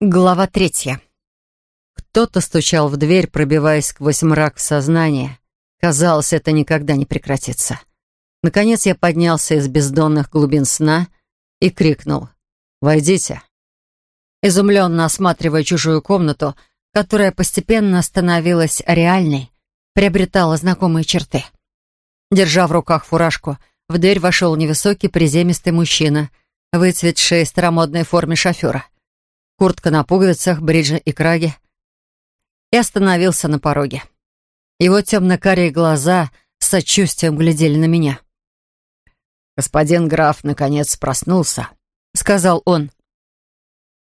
Глава третья. Кто-то стучал в дверь, пробиваясь сквозь мрак в сознание. Казалось, это никогда не прекратится. Наконец я поднялся из бездонных глубин сна и крикнул «Войдите». Изумленно осматривая чужую комнату, которая постепенно становилась реальной, приобретала знакомые черты. Держа в руках фуражку, в дверь вошел невысокий приземистый мужчина, выцветший в старомодной форме шофера — куртка на пуговицах, бриджи и краги, и остановился на пороге. Его темно-карие глаза с сочувствием глядели на меня. «Господин граф, наконец, проснулся», — сказал он.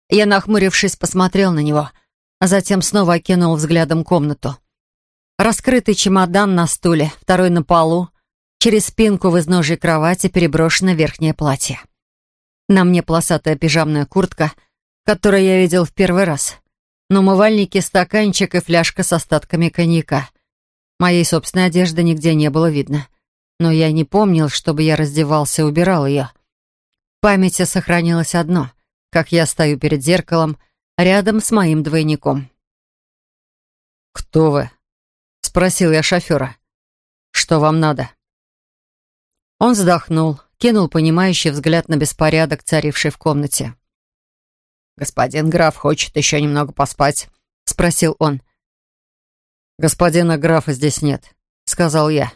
Я, нахмурившись, посмотрел на него, а затем снова окинул взглядом комнату. Раскрытый чемодан на стуле, второй на полу, через спинку в изножьей кровати переброшено верхнее платье. На мне полосатая пижамная куртка — которое я видел в первый раз. Но умывальники, стаканчик и фляжка с остатками коньяка. Моей собственной одежды нигде не было видно. Но я не помнил, чтобы я раздевался и убирал ее. В памяти сохранилось одно, как я стою перед зеркалом, рядом с моим двойником. «Кто вы?» — спросил я шофера. «Что вам надо?» Он вздохнул, кинул понимающий взгляд на беспорядок, царивший в комнате. «Господин граф хочет еще немного поспать?» — спросил он. «Господина графа здесь нет», — сказал я.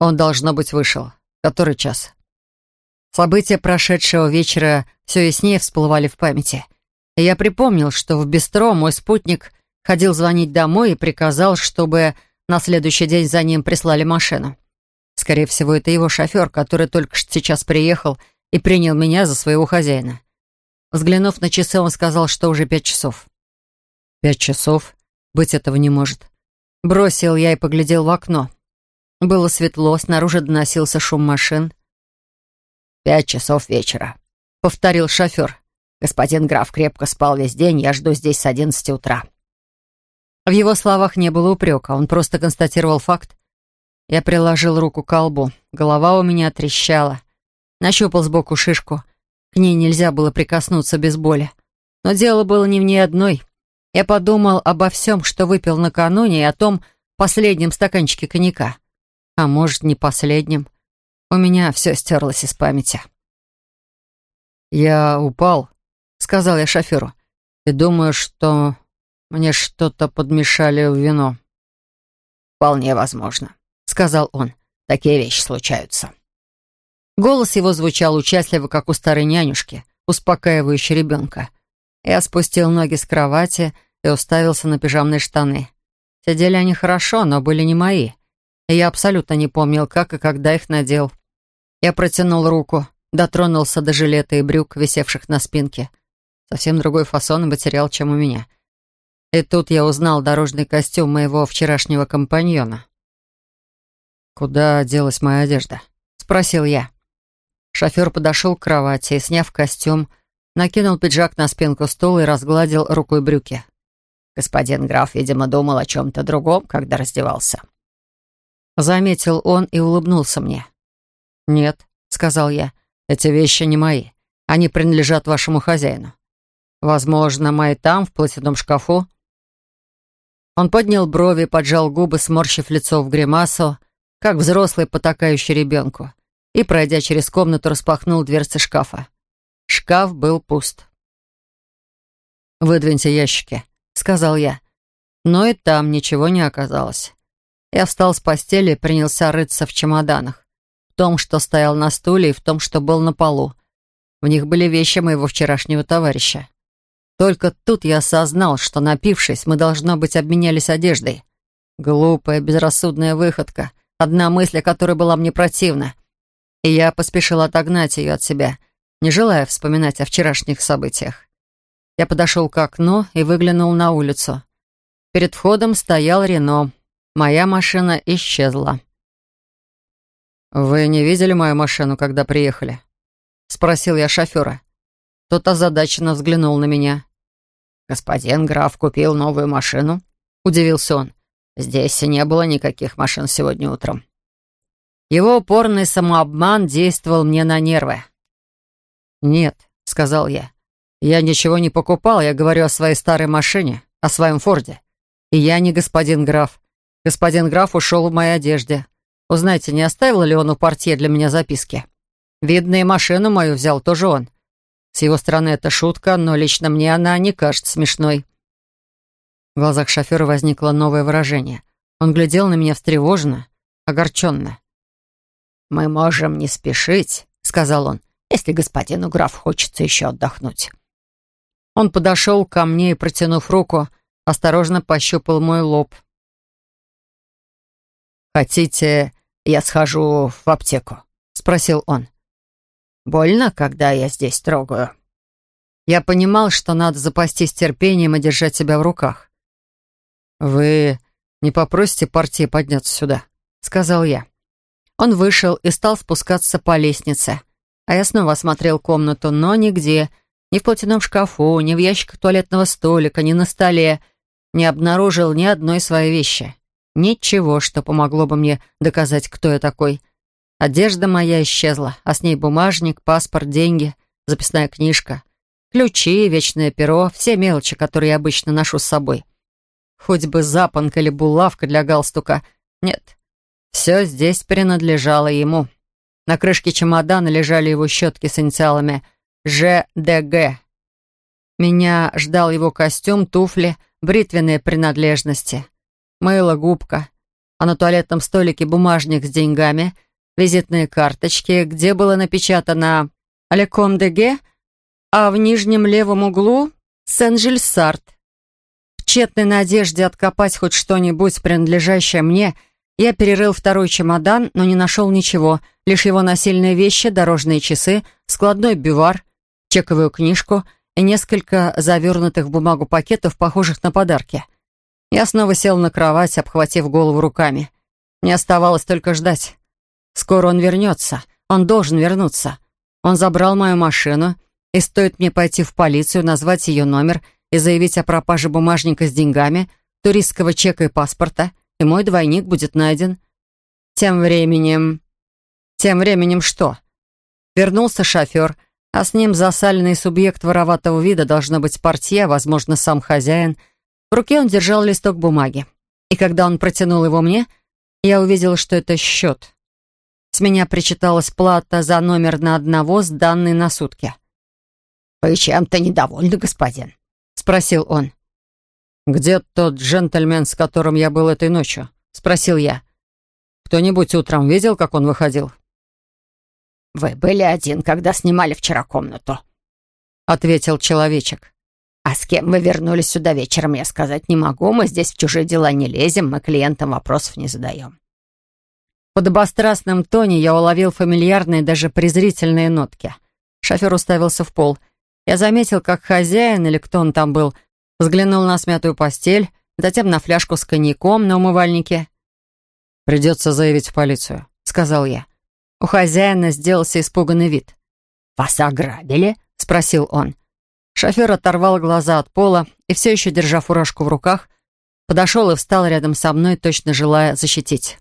«Он, должно быть, вышел. Который час?» События прошедшего вечера все яснее всплывали в памяти. И я припомнил, что в бистро мой спутник ходил звонить домой и приказал, чтобы на следующий день за ним прислали машину. Скорее всего, это его шофер, который только что сейчас приехал и принял меня за своего хозяина. Взглянув на часы, он сказал, что уже пять часов. «Пять часов? Быть этого не может». Бросил я и поглядел в окно. Было светло, снаружи доносился шум машин. «Пять часов вечера», — повторил шофер. «Господин граф крепко спал весь день, я жду здесь с одиннадцати утра». В его словах не было упрека, он просто констатировал факт. Я приложил руку к колбу, голова у меня трещала. Нащупал сбоку шишку — к ней нельзя было прикоснуться без боли. Но дело было не в ней одной. Я подумал обо всем, что выпил накануне, и о том последнем стаканчике коньяка. А может, не последнем. У меня все стерлось из памяти. «Я упал», — сказал я шоферу, «и думаю, что мне что-то подмешали в вино». «Вполне возможно», — сказал он. «Такие вещи случаются». Голос его звучал участливо, как у старой нянюшки, успокаивающей ребенка. Я спустил ноги с кровати и уставился на пижамные штаны. Сидели они хорошо, но были не мои. И я абсолютно не помнил, как и когда их надел. Я протянул руку, дотронулся до жилета и брюк, висевших на спинке. Совсем другой фасон и материал, чем у меня. И тут я узнал дорожный костюм моего вчерашнего компаньона. «Куда делась моя одежда?» — спросил я. Шофер подошел к кровати и, сняв костюм, накинул пиджак на спинку стула и разгладил рукой брюки. Господин граф, видимо, думал о чем-то другом, когда раздевался. Заметил он и улыбнулся мне. «Нет», — сказал я, — «эти вещи не мои. Они принадлежат вашему хозяину. Возможно, мои там, в платяном шкафу». Он поднял брови, поджал губы, сморщив лицо в гримасу, как взрослый, потакающий ребенку и, пройдя через комнату, распахнул дверцы шкафа. Шкаф был пуст. «Выдвиньте ящики», — сказал я. Но и там ничего не оказалось. Я встал с постели и принялся рыться в чемоданах. В том, что стоял на стуле, и в том, что был на полу. В них были вещи моего вчерашнего товарища. Только тут я осознал, что, напившись, мы, должно быть, обменялись одеждой. Глупая, безрассудная выходка, одна мысль, которая была мне противна — и я поспешил отогнать ее от себя, не желая вспоминать о вчерашних событиях. Я подошел к окну и выглянул на улицу. Перед входом стоял Рено. Моя машина исчезла. «Вы не видели мою машину, когда приехали?» — спросил я шофера. Тот озадаченно взглянул на меня. «Господин граф купил новую машину?» — удивился он. «Здесь не было никаких машин сегодня утром». Его упорный самообман действовал мне на нервы. «Нет», — сказал я. «Я ничего не покупал, я говорю о своей старой машине, о своем Форде. И я не господин граф. Господин граф ушел в моей одежде. Узнайте, не оставил ли он у портье для меня записки? Видно, и машину мою взял тоже он. С его стороны это шутка, но лично мне она не кажется смешной». В глазах шофера возникло новое выражение. Он глядел на меня встревоженно, огорченно. «Мы можем не спешить», — сказал он, «если господину граф хочется еще отдохнуть». Он подошел ко мне и, протянув руку, осторожно пощупал мой лоб. «Хотите, я схожу в аптеку?» — спросил он. «Больно, когда я здесь трогаю?» Я понимал, что надо запастись терпением и держать себя в руках. «Вы не попросите партии подняться сюда?» — сказал я. Он вышел и стал спускаться по лестнице. А я снова осмотрел комнату, но нигде, ни в платяном шкафу, ни в ящиках туалетного столика, ни на столе, не обнаружил ни одной своей вещи. Ничего, что помогло бы мне доказать, кто я такой. Одежда моя исчезла, а с ней бумажник, паспорт, деньги, записная книжка, ключи, вечное перо, все мелочи, которые я обычно ношу с собой. Хоть бы запонка или булавка для галстука. Нет, все здесь принадлежало ему. На крышке чемодана лежали его щетки с инициалами «ЖДГ». Меня ждал его костюм, туфли, бритвенные принадлежности, мыло, губка, а на туалетном столике бумажник с деньгами, визитные карточки, где было напечатано «Алеком Деге», а в нижнем левом углу «Сен-Жильсарт». В тщетной надежде откопать хоть что-нибудь, принадлежащее мне – я перерыл второй чемодан, но не нашел ничего, лишь его насильные вещи, дорожные часы, складной бювар, чековую книжку и несколько завернутых в бумагу пакетов, похожих на подарки. Я снова сел на кровать, обхватив голову руками. Мне оставалось только ждать. Скоро он вернется. Он должен вернуться. Он забрал мою машину, и стоит мне пойти в полицию, назвать ее номер и заявить о пропаже бумажника с деньгами, туристского чека и паспорта — и мой двойник будет найден. Тем временем... Тем временем что? Вернулся шофер, а с ним засаленный субъект вороватого вида, должно быть портье, возможно, сам хозяин. В руке он держал листок бумаги. И когда он протянул его мне, я увидела, что это счет. С меня причиталась плата за номер на одного, сданный на сутки. «Вы чем-то недовольны, господин?» — спросил он. «Где тот джентльмен, с которым я был этой ночью?» — спросил я. «Кто-нибудь утром видел, как он выходил?» «Вы были один, когда снимали вчера комнату», — ответил человечек. «А с кем вы вернулись сюда вечером, я сказать не могу. Мы здесь в чужие дела не лезем, мы клиентам вопросов не задаем». В подобострастном тоне я уловил фамильярные, даже презрительные нотки. Шофер уставился в пол. Я заметил, как хозяин, или кто он там был, — взглянул на смятую постель, затем на фляжку с коньяком на умывальнике. «Придется заявить в полицию», — сказал я. У хозяина сделался испуганный вид. «Вас ограбили?» — спросил он. Шофер оторвал глаза от пола и, все еще держа фуражку в руках, подошел и встал рядом со мной, точно желая защитить.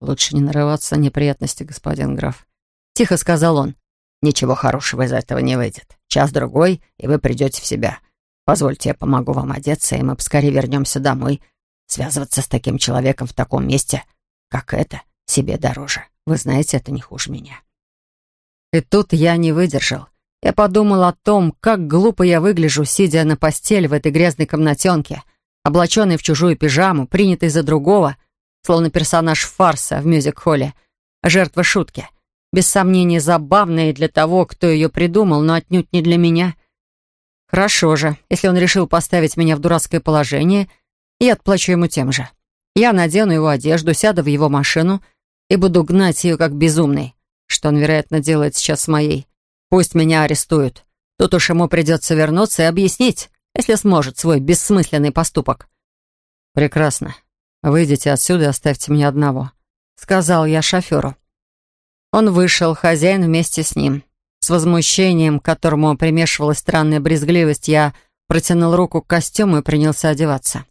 «Лучше не нарываться на неприятности, господин граф», — тихо сказал он. «Ничего хорошего из этого не выйдет. Час-другой, и вы придете в себя. Позвольте, я помогу вам одеться, и мы поскорее вернемся домой. Связываться с таким человеком в таком месте, как это, себе дороже. Вы знаете, это не хуже меня». И тут я не выдержал. Я подумал о том, как глупо я выгляжу, сидя на постели в этой грязной комнатенке, облаченной в чужую пижаму, принятой за другого, словно персонаж фарса в мюзик-холле, жертва шутки. Без сомнения, забавная для того, кто ее придумал, но отнюдь не для меня. Хорошо же, если он решил поставить меня в дурацкое положение, я отплачу ему тем же. Я надену его одежду, сяду в его машину и буду гнать ее как безумный, что он, вероятно, делает сейчас с моей. Пусть меня арестуют. Тут уж ему придется вернуться и объяснить, если сможет, свой бессмысленный поступок. «Прекрасно. Выйдите отсюда и оставьте меня одного», — сказал я шоферу. Он вышел, хозяин вместе с ним. С возмущением, к которому примешивалась странная брезгливость, я протянул руку к костюму и принялся одеваться.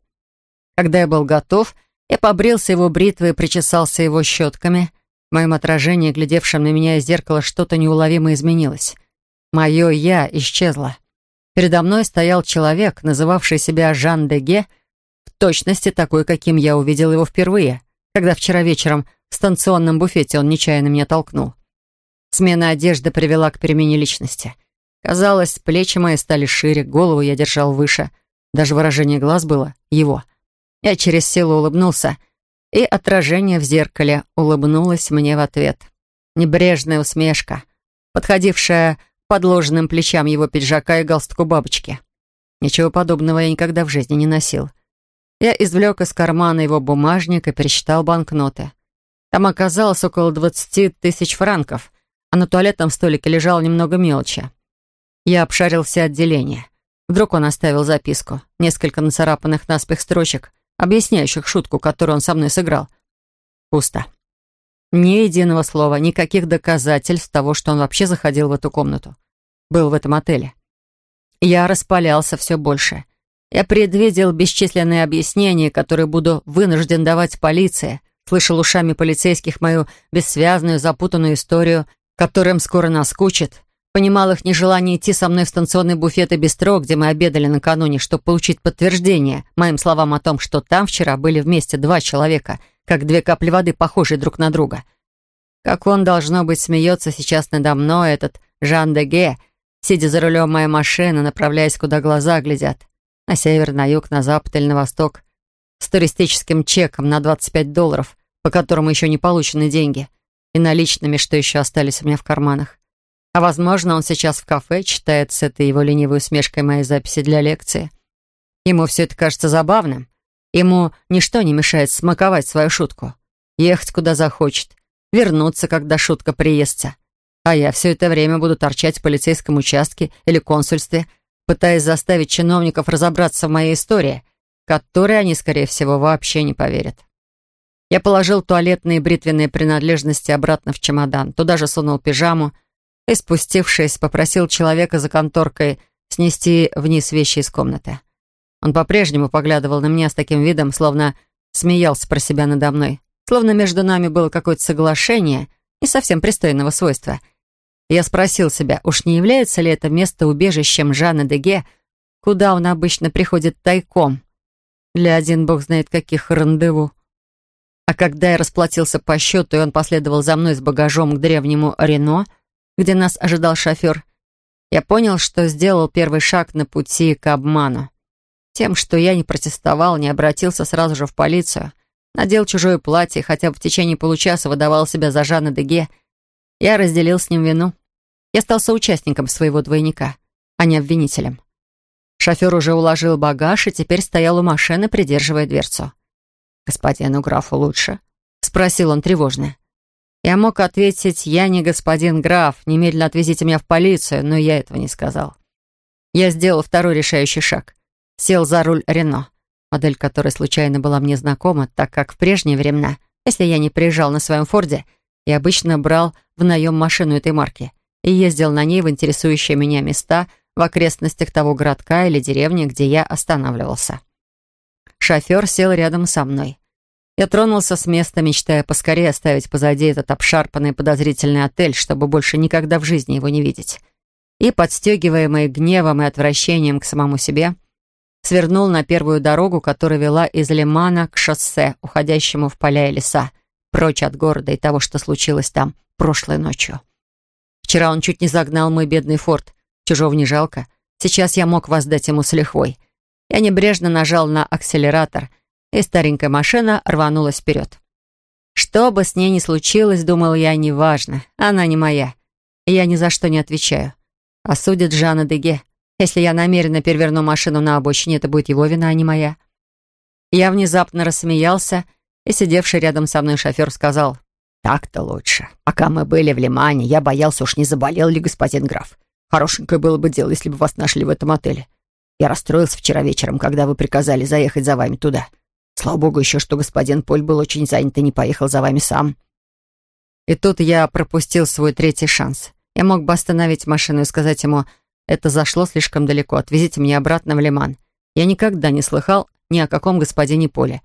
Когда я был готов, я побрился его бритвой и причесался его щетками. В моем отражении, глядевшем на меня из зеркала, что-то неуловимо изменилось. Мое «я» исчезло. Передо мной стоял человек, называвший себя Жан Деге, в точности такой, каким я увидел его впервые, когда вчера вечером в станционном буфете он нечаянно меня толкнул. Смена одежды привела к перемене личности. Казалось, плечи мои стали шире, голову я держал выше. Даже выражение глаз было его. Я через силу улыбнулся, и отражение в зеркале улыбнулось мне в ответ. Небрежная усмешка, подходившая подложенным плечам его пиджака и галстуку бабочки. Ничего подобного я никогда в жизни не носил. Я извлек из кармана его бумажник и пересчитал банкноты. Там оказалось около двадцати тысяч франков, а на туалетном столике лежало немного мелочи. Я обшарил все отделения. Вдруг он оставил записку, несколько нацарапанных наспех строчек, объясняющих шутку, которую он со мной сыграл. Пусто. Ни единого слова, никаких доказательств того, что он вообще заходил в эту комнату. Был в этом отеле. Я распалялся все больше. Я предвидел бесчисленные объяснения, которые буду вынужден давать полиции. Слышал ушами полицейских мою бессвязную, запутанную историю, которым скоро наскучит. Понимал их нежелание идти со мной в станционный буфет и бистро, где мы обедали накануне, чтобы получить подтверждение моим словам о том, что там вчера были вместе два человека — как две капли воды, похожие друг на друга. Как он, должно быть, смеется сейчас надо мной, этот Жан де Ге, сидя за рулем моей машины, направляясь, куда глаза глядят. На север, на юг, на запад или на восток. С туристическим чеком на 25 долларов, по которому еще не получены деньги, и наличными, что еще остались у меня в карманах. А возможно, он сейчас в кафе читает с этой его ленивой усмешкой моей записи для лекции. Ему все это кажется забавным. Ему ничто не мешает смаковать свою шутку. Ехать куда захочет, вернуться, когда шутка приестся. А я все это время буду торчать в полицейском участке или консульстве, пытаясь заставить чиновников разобраться в моей истории, которой они, скорее всего, вообще не поверят. Я положил туалетные и бритвенные принадлежности обратно в чемодан, туда же сунул пижаму и, спустившись, попросил человека за конторкой снести вниз вещи из комнаты. Он по-прежнему поглядывал на меня с таким видом, словно смеялся про себя надо мной. Словно между нами было какое-то соглашение, не совсем пристойного свойства. Я спросил себя, уж не является ли это место убежищем Жана Деге, куда он обычно приходит тайком, для один бог знает каких рандеву. А когда я расплатился по счету, и он последовал за мной с багажом к древнему Рено, где нас ожидал шофер, я понял, что сделал первый шаг на пути к обману. Тем, что я не протестовал, не обратился сразу же в полицию, надел чужое платье, хотя в течение получаса выдавал себя за Жанна Деге, я разделил с ним вину. Я стал соучастником своего двойника, а не обвинителем. Шофер уже уложил багаж и теперь стоял у машины, придерживая дверцу. «Господину графу лучше?» — спросил он тревожно. Я мог ответить, «Я не господин граф, немедленно отвезите меня в полицию», но я этого не сказал. Я сделал второй решающий шаг сел за руль Рено, модель которой случайно была мне знакома, так как в прежние времена, если я не приезжал на своем Форде, я обычно брал в наем машину этой марки и ездил на ней в интересующие меня места в окрестностях того городка или деревни, где я останавливался. Шофер сел рядом со мной. Я тронулся с места, мечтая поскорее оставить позади этот обшарпанный подозрительный отель, чтобы больше никогда в жизни его не видеть. И, подстегиваемый гневом и отвращением к самому себе, свернул на первую дорогу, которая вела из Лимана к шоссе, уходящему в поля и леса, прочь от города и того, что случилось там прошлой ночью. Вчера он чуть не загнал мой бедный форт. Чужого не жалко. Сейчас я мог воздать ему с лихвой. Я небрежно нажал на акселератор, и старенькая машина рванулась вперед. Что бы с ней ни случилось, думал я, неважно. Она не моя. И я ни за что не отвечаю. Осудит Жанна Деге. Если я намеренно переверну машину на обочине, это будет его вина, а не моя. Я внезапно рассмеялся, и сидевший рядом со мной шофер сказал, «Так-то лучше. Пока мы были в Лимане, я боялся, уж не заболел ли господин граф. Хорошенькое было бы дело, если бы вас нашли в этом отеле. Я расстроился вчера вечером, когда вы приказали заехать за вами туда. Слава богу еще, что господин Поль был очень занят и не поехал за вами сам». И тут я пропустил свой третий шанс. Я мог бы остановить машину и сказать ему это зашло слишком далеко. Отвезите меня обратно в Лиман. Я никогда не слыхал ни о каком господине Поле.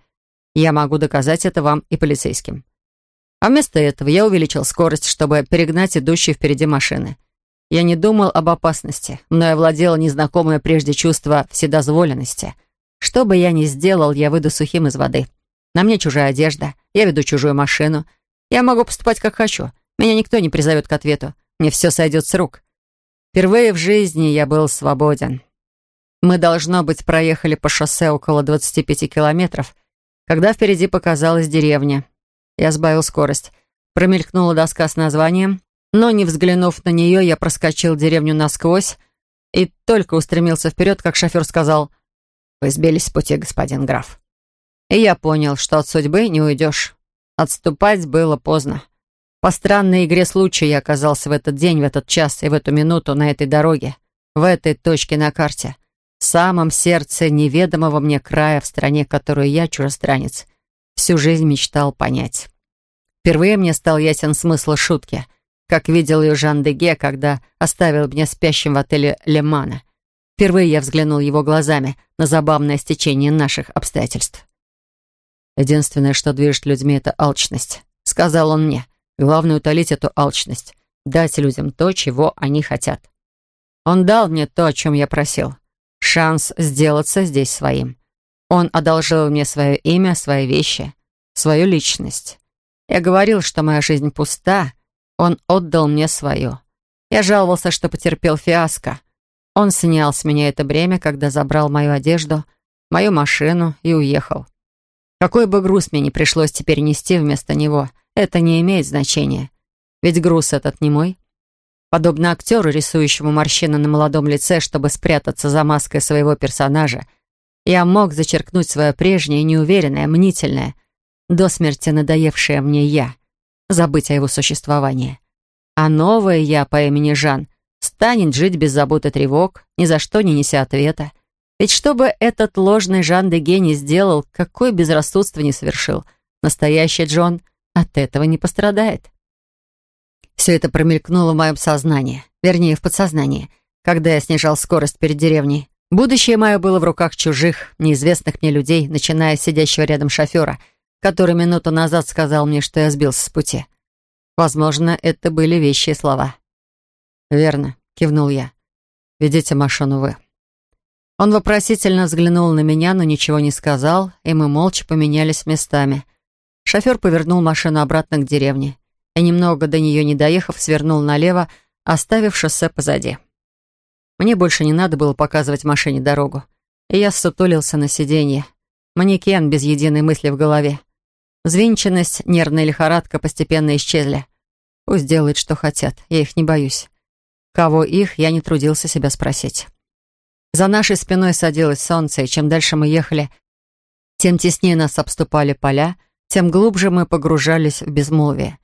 Я могу доказать это вам и полицейским. А вместо этого я увеличил скорость, чтобы перегнать идущие впереди машины. Я не думал об опасности, но я владело незнакомое прежде чувство вседозволенности. Что бы я ни сделал, я выйду сухим из воды. На мне чужая одежда, я веду чужую машину. Я могу поступать как хочу. Меня никто не призовет к ответу. Мне все сойдет с рук. Впервые в жизни я был свободен. Мы, должно быть, проехали по шоссе около 25 километров, когда впереди показалась деревня. Я сбавил скорость. Промелькнула доска с названием, но, не взглянув на нее, я проскочил деревню насквозь и только устремился вперед, как шофер сказал «Вы сбились с пути, господин граф». И я понял, что от судьбы не уйдешь. Отступать было поздно. По странной игре случая я оказался в этот день, в этот час и в эту минуту на этой дороге, в этой точке на карте, в самом сердце неведомого мне края, в стране, которую я, чужестранец, всю жизнь мечтал понять. Впервые мне стал ясен смысл шутки, как видел ее Жан Деге, когда оставил меня спящим в отеле Лемана. Впервые я взглянул его глазами на забавное стечение наших обстоятельств. «Единственное, что движет людьми, это алчность», — сказал он мне. «Главное — утолить эту алчность, дать людям то, чего они хотят». Он дал мне то, о чем я просил. Шанс сделаться здесь своим. Он одолжил мне свое имя, свои вещи, свою личность. Я говорил, что моя жизнь пуста, он отдал мне свое. Я жаловался, что потерпел фиаско. Он снял с меня это бремя, когда забрал мою одежду, мою машину и уехал. Какой бы груз мне ни пришлось теперь нести вместо него, это не имеет значения. Ведь груз этот не мой. Подобно актеру, рисующему морщины на молодом лице, чтобы спрятаться за маской своего персонажа, я мог зачеркнуть свое прежнее, неуверенное, мнительное, до смерти надоевшее мне «я», забыть о его существовании. А новое «я» по имени Жан станет жить без забот и тревог, ни за что не неся ответа. Ведь что бы этот ложный Жан де Гений сделал, какое безрассудство не совершил, настоящий Джон от этого не пострадает. Все это промелькнуло в моем сознании, вернее, в подсознании, когда я снижал скорость перед деревней. Будущее мое было в руках чужих, неизвестных мне людей, начиная с сидящего рядом шофера, который минуту назад сказал мне, что я сбился с пути. Возможно, это были вещи и слова. «Верно», — кивнул я. «Ведите машину вы». Он вопросительно взглянул на меня, но ничего не сказал, и мы молча поменялись местами. Шофер повернул машину обратно к деревне и, немного до нее не доехав, свернул налево, оставив шоссе позади. Мне больше не надо было показывать машине дорогу, и я сутулился на сиденье. Манекен без единой мысли в голове. Взвинченность, нервная лихорадка постепенно исчезли. Пусть делают, что хотят, я их не боюсь. Кого их, я не трудился себя спросить. За нашей спиной садилось солнце, и чем дальше мы ехали, тем теснее нас обступали поля, тем глубже мы погружались в безмолвие.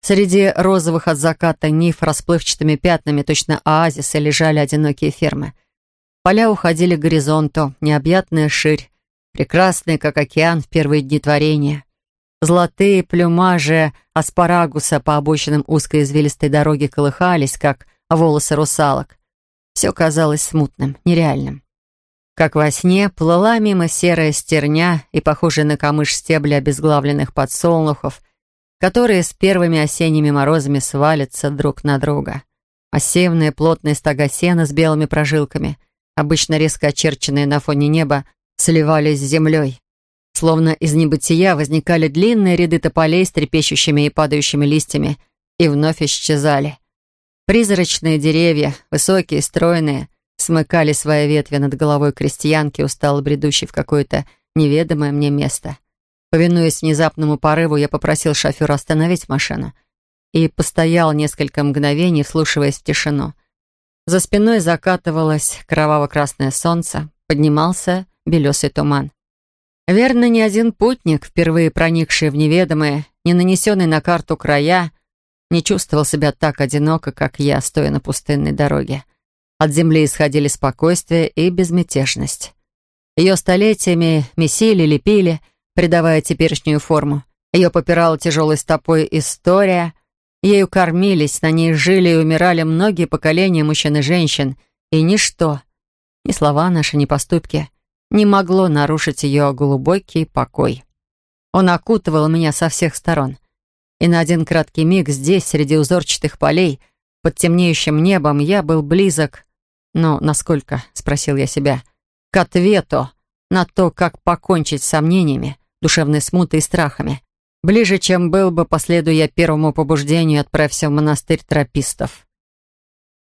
Среди розовых от заката нив расплывчатыми пятнами, точно оазисы, лежали одинокие фермы. Поля уходили к горизонту, необъятная ширь, прекрасные, как океан в первые дни творения. Золотые плюмажи аспарагуса по обочинам узкой извилистой дороги колыхались, как волосы русалок. Все казалось смутным, нереальным. Как во сне плыла мимо серая стерня и похожая на камыш стебли обезглавленных подсолнухов, которые с первыми осенними морозами свалятся друг на друга. Массивные плотные стога сена с белыми прожилками, обычно резко очерченные на фоне неба, сливались с землей. Словно из небытия возникали длинные ряды тополей с трепещущими и падающими листьями и вновь исчезали. Призрачные деревья, высокие, стройные, смыкали свои ветви над головой крестьянки, устало бредущей в какое-то неведомое мне место. Повинуясь внезапному порыву, я попросил шофера остановить машину и постоял несколько мгновений, вслушиваясь в тишину. За спиной закатывалось кроваво-красное солнце, поднимался белесый туман. Верно, ни один путник, впервые проникший в неведомые, не нанесенный на карту края, не чувствовал себя так одиноко, как я, стоя на пустынной дороге. От земли исходили спокойствие и безмятежность. Ее столетиями месили, лепили, придавая теперешнюю форму. Ее попирала тяжелой стопой история. Ею кормились, на ней жили и умирали многие поколения мужчин и женщин. И ничто, ни слова наши, ни поступки, не могло нарушить ее глубокий покой. Он окутывал меня со всех сторон и на один краткий миг здесь, среди узорчатых полей, под темнеющим небом, я был близок, но насколько, спросил я себя, к ответу на то, как покончить с сомнениями, душевной смутой и страхами. Ближе, чем был бы, последуя первому побуждению, отправься в монастырь тропистов.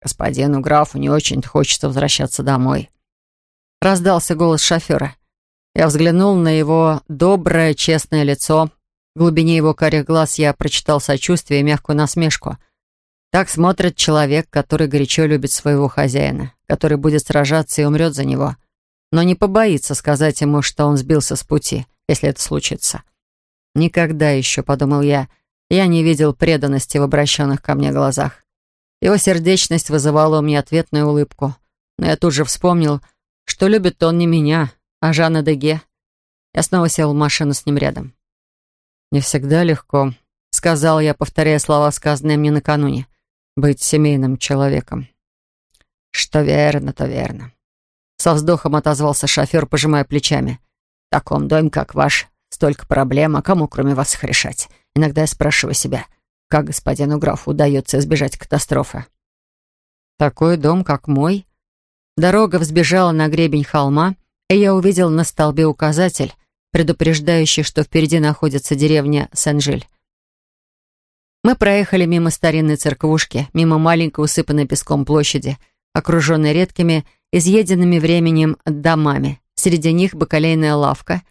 «Господину графу не очень хочется возвращаться домой», — раздался голос шофера. Я взглянул на его доброе, честное лицо. В глубине его карих глаз я прочитал сочувствие и мягкую насмешку. Так смотрит человек, который горячо любит своего хозяина, который будет сражаться и умрет за него, но не побоится сказать ему, что он сбился с пути, если это случится. Никогда еще, подумал я, я не видел преданности в обращенных ко мне глазах. Его сердечность вызывала у меня ответную улыбку, но я тут же вспомнил, что любит он не меня, а Жанна Деге. Я снова сел в машину с ним рядом. «Не всегда легко», — сказал я, повторяя слова, сказанные мне накануне, «быть семейным человеком». «Что верно, то верно». Со вздохом отозвался шофер, пожимая плечами. «В таком доме, как ваш, столько проблем, а кому, кроме вас, их решать? Иногда я спрашиваю себя, как господину графу удается избежать катастрофы?» «Такой дом, как мой?» Дорога взбежала на гребень холма, и я увидел на столбе указатель, предупреждающий, что впереди находится деревня Сен-Жиль. Мы проехали мимо старинной церквушки, мимо маленькой усыпанной песком площади, окруженной редкими, изъеденными временем домами. Среди них бакалейная лавка,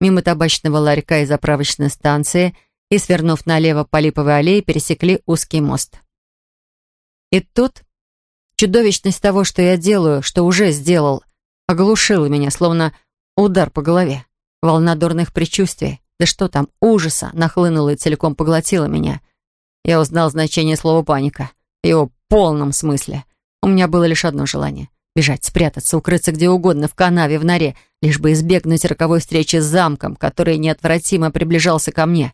мимо табачного ларька и заправочной станции и, свернув налево по липовой аллее, пересекли узкий мост. И тут чудовищность того, что я делаю, что уже сделал, оглушила меня, словно удар по голове. Волна дурных предчувствий, да что там, ужаса, нахлынула и целиком поглотила меня. Я узнал значение слова «паника», в его полном смысле. У меня было лишь одно желание — бежать, спрятаться, укрыться где угодно, в канаве, в норе, лишь бы избегнуть роковой встречи с замком, который неотвратимо приближался ко мне.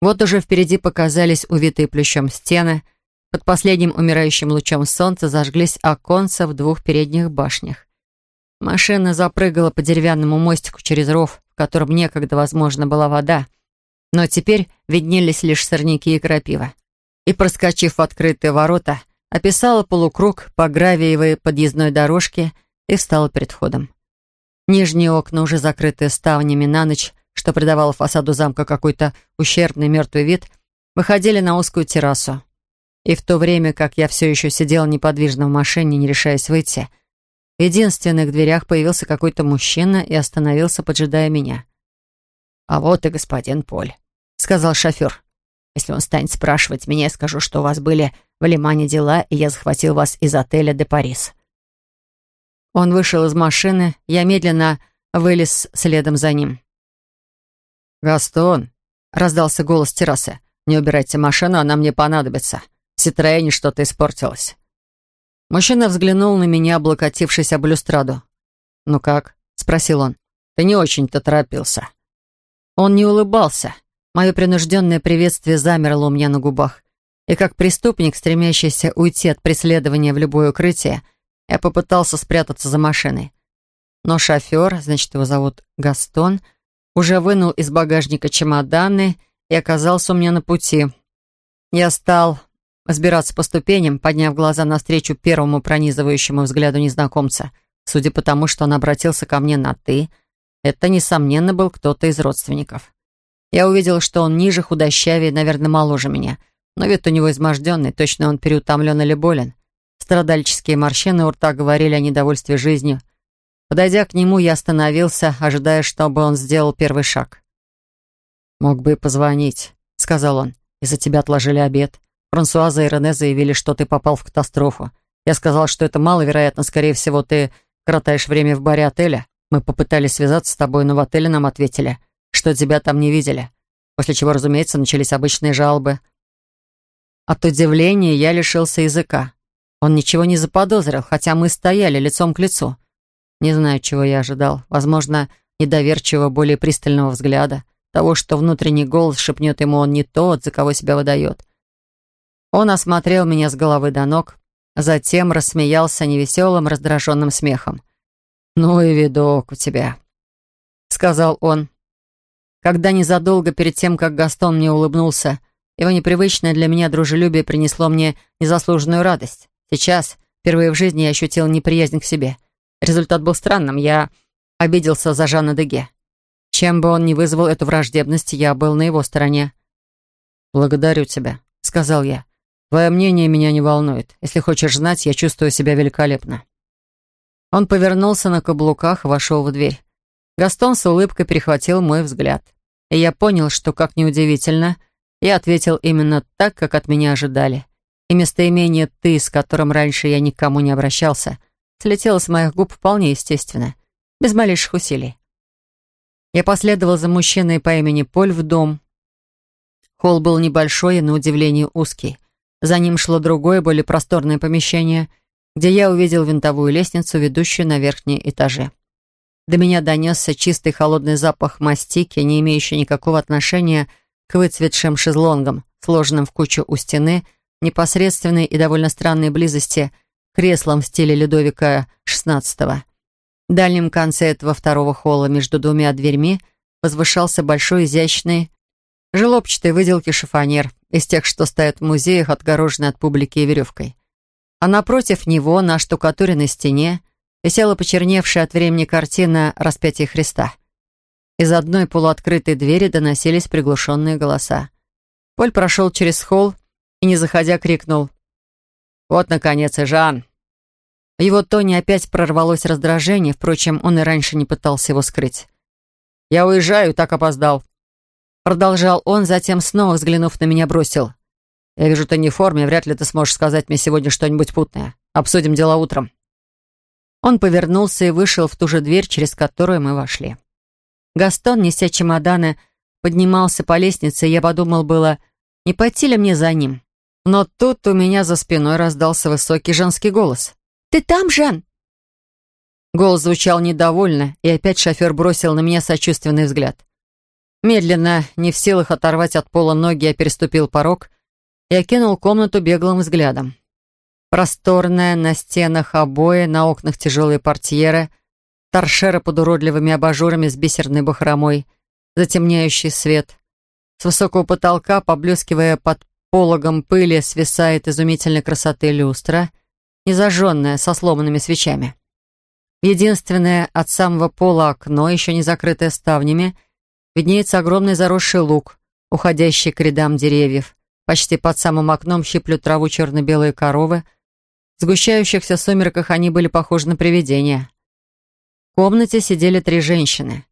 Вот уже впереди показались увитые плющом стены, под последним умирающим лучом солнца зажглись оконца в двух передних башнях. Машина запрыгала по деревянному мостику через ров, в котором некогда, возможно, была вода, но теперь виднелись лишь сорняки и крапива. И, проскочив в открытые ворота, описала полукруг по гравиевой подъездной дорожке и встала перед входом. Нижние окна, уже закрытые ставнями на ночь, что придавало фасаду замка какой-то ущербный мертвый вид, выходили на узкую террасу. И в то время, как я все еще сидела неподвижно в машине, не решаясь выйти, в единственных дверях появился какой-то мужчина и остановился, поджидая меня. «А вот и господин Поль», — сказал шофер. «Если он станет спрашивать меня, я скажу, что у вас были в Лимане дела, и я захватил вас из отеля «Де Парис». Он вышел из машины, я медленно вылез следом за ним. «Гастон», — раздался голос террасы, — «не убирайте машину, она мне понадобится. В Ситроэне что-то испортилось». Мужчина взглянул на меня, облокотившись об люстраду. «Ну как?» — спросил он. «Ты не очень-то торопился». Он не улыбался. Мое принужденное приветствие замерло у меня на губах. И как преступник, стремящийся уйти от преследования в любое укрытие, я попытался спрятаться за машиной. Но шофер, значит, его зовут Гастон, уже вынул из багажника чемоданы и оказался у меня на пути. Я стал Взбираться по ступеням, подняв глаза навстречу первому пронизывающему взгляду незнакомца. Судя по тому, что он обратился ко мне на «ты», это, несомненно, был кто-то из родственников. Я увидел, что он ниже, худощавее, наверное, моложе меня. Но вид у него изможденный, точно он переутомлен или болен. Страдальческие морщины у рта говорили о недовольстве жизнью. Подойдя к нему, я остановился, ожидая, чтобы он сделал первый шаг. «Мог бы и позвонить», — сказал он. «Из-за тебя отложили обед. Франсуаза и Рене заявили, что ты попал в катастрофу. Я сказал, что это маловероятно. Скорее всего, ты коротаешь время в баре отеля. Мы попытались связаться с тобой, но в отеле нам ответили, что тебя там не видели. После чего, разумеется, начались обычные жалобы. От удивления я лишился языка. Он ничего не заподозрил, хотя мы стояли лицом к лицу. Не знаю, чего я ожидал. Возможно, недоверчивого, более пристального взгляда. Того, что внутренний голос шепнет ему он не тот, за кого себя выдает. Он осмотрел меня с головы до ног, затем рассмеялся невеселым, раздраженным смехом. «Ну и видок у тебя», — сказал он. Когда незадолго перед тем, как Гастон мне улыбнулся, Его непривычное для меня дружелюбие принесло мне незаслуженную радость. Сейчас, впервые в жизни, я ощутил неприязнь к себе. Результат был странным. Я обиделся за Жанна Деге. Чем бы он ни вызвал эту враждебность, я был на его стороне. «Благодарю тебя», — сказал я. «Твое мнение меня не волнует. Если хочешь знать, я чувствую себя великолепно». Он повернулся на каблуках и вошел в дверь. Гастон с улыбкой перехватил мой взгляд. И я понял, что, как неудивительно, я ответил именно так, как от меня ожидали. И местоимение «ты», с которым раньше я никому не обращался, слетело с моих губ вполне естественно, без малейших усилий. Я последовал за мужчиной по имени Поль в дом. Холл был небольшой и, на удивление, узкий. За ним шло другое, более просторное помещение, где я увидел винтовую лестницу, ведущую на верхние этажи. До меня донесся чистый холодный запах мастики, не имеющий никакого отношения к выцветшим шезлонгам, сложенным в кучу у стены, непосредственной и довольно странной близости креслам в стиле Людовика XVI. В дальнем конце этого второго холла между двумя дверьми возвышался большой изящный желобчатой выделки шифонер из тех, что стоят в музеях, отгороженный от публики веревкой. А напротив него, на штукатуренной стене, висела почерневшая от времени картина «Распятие Христа». Из одной полуоткрытой двери доносились приглушенные голоса. Поль прошел через холл и, не заходя, крикнул «Вот, наконец, и Жан!» В его тоне опять прорвалось раздражение, впрочем, он и раньше не пытался его скрыть. «Я уезжаю, так опоздал». Продолжал он, затем снова взглянув на меня, бросил. «Я вижу, ты не в форме, вряд ли ты сможешь сказать мне сегодня что-нибудь путное. Обсудим дела утром». Он повернулся и вышел в ту же дверь, через которую мы вошли. Гастон, неся чемоданы, поднимался по лестнице, и я подумал было, не пойти ли мне за ним. Но тут у меня за спиной раздался высокий женский голос. Ты там, Жан?» Голос звучал недовольно, и опять шофер бросил на меня сочувственный взгляд. Медленно, не в силах оторвать от пола ноги, я переступил порог и окинул комнату беглым взглядом. Просторная, на стенах обои, на окнах тяжелые портьеры, торшеры под уродливыми абажурами с бисерной бахромой, затемняющий свет. С высокого потолка, поблескивая под пологом пыли, свисает изумительной красоты люстра — незажженное, со сломанными свечами. Единственное от самого пола окно, еще не закрытое ставнями, виднеется огромный заросший луг, уходящий к рядам деревьев. Почти под самым окном щиплют траву черно-белые коровы. В сгущающихся сумерках они были похожи на привидения. В комнате сидели три женщины.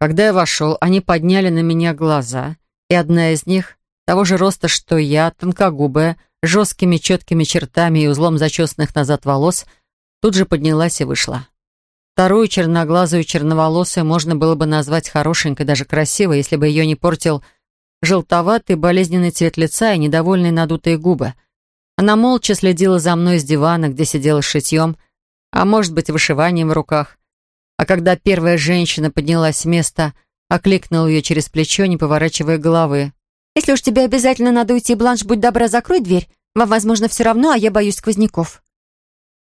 Когда я вошел, они подняли на меня глаза, и одна из них, того же роста, что я, тонкогубая, жесткими четкими чертами и узлом зачесанных назад волос, тут же поднялась и вышла. Вторую черноглазую черноволосую можно было бы назвать хорошенькой, даже красивой, если бы ее не портил желтоватый болезненный цвет лица и недовольные надутые губы. Она молча следила за мной с дивана, где сидела с шитьем, а может быть, вышиванием в руках. А когда первая женщина поднялась с места, окликнул ее через плечо, не поворачивая головы. Если уж тебе обязательно надо уйти, Бланш, будь добра, закрой дверь. Вам, возможно, все равно, а я боюсь сквозняков».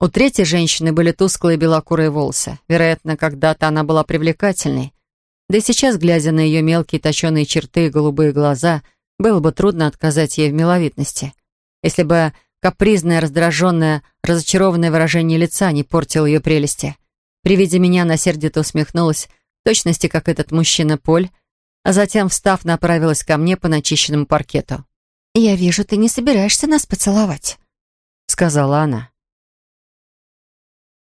У третьей женщины были тусклые белокурые волосы. Вероятно, когда-то она была привлекательной. Да и сейчас, глядя на ее мелкие точеные черты и голубые глаза, было бы трудно отказать ей в миловидности. Если бы капризное, раздраженное, разочарованное выражение лица не портило ее прелести. При виде меня она сердито усмехнулась, в точности, как этот мужчина Поль, а затем, встав, направилась ко мне по начищенному паркету. «Я вижу, ты не собираешься нас поцеловать», — сказала она.